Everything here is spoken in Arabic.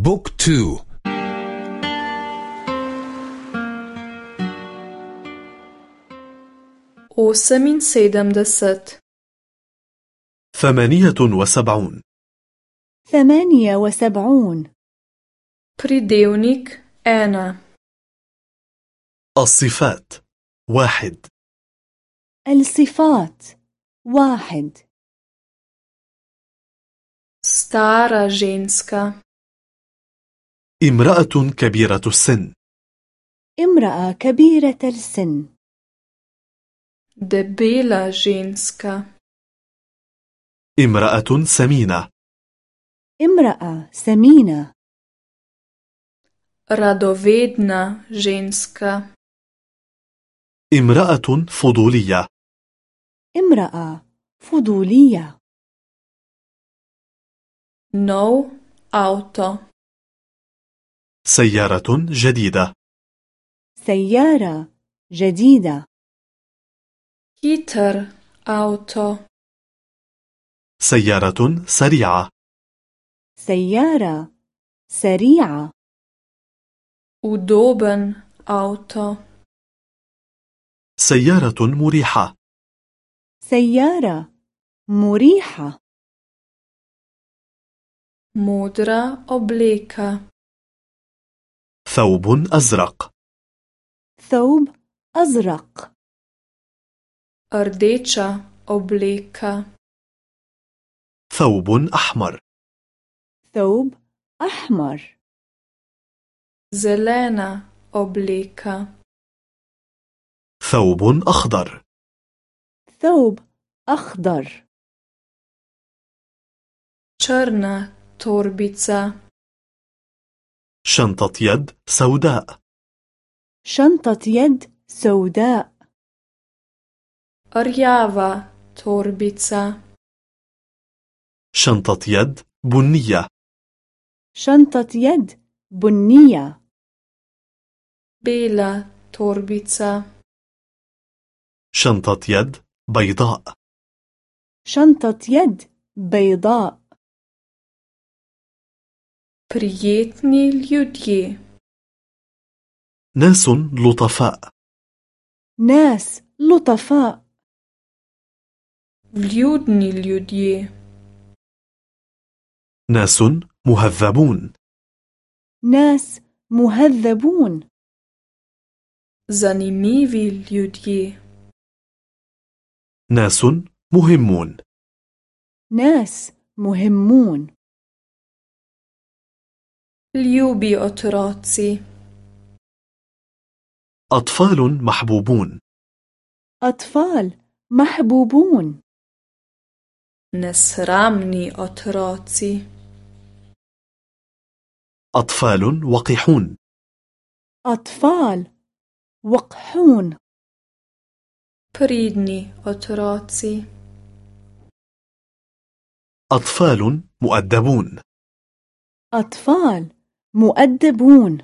Book two. Oseminsedemdeset ثمانية وسبعون. ثمانية وسبعون. Pridevniki ena الصفات. واحد. الصفات. واحد. stara ženska امرأة كبيرة السن. امرأة كبيرة السن. Debela ženska. امرأة سمينة. امرأة سمينة. Radovedna ženska. امرأة فضولية. امرأة فضولية. Nov avto. سيارة جديدة. سيارة جديدة. Hiter avto سيارة سريعة. سيارة سريعة. Udoben avto سيارة مريحة. سيارة مريحة. Modra obleka. ثوب أزرق. ثوب أزرق. Rdeča obleka. ثوب أحمر. ثوب أحمر. Zelena obleka. ثوب أخضر. ثوب أخضر. Črna torbica. شنطة يد سوداء. شنطة يد سوداء. rjava torbica شنطة يد بنية. شنطة يد بنية. bela torbica شنطة يد بيضاء. شنطة يد بيضاء. Prijetni ljudje ناس لطفاء ناس لطفاء vljudni ljudje. ناس مهذبون ناس مهذبون zanimivi ljudje. ناس مهمون ناس مهمون ljubi otroci أطفال محبوبون. أطفال محبوبون. nesramni otroci أطفال وقحون. أطفال وقحون. pridni otroci أطفال مؤدبون. أطفال مؤدبون.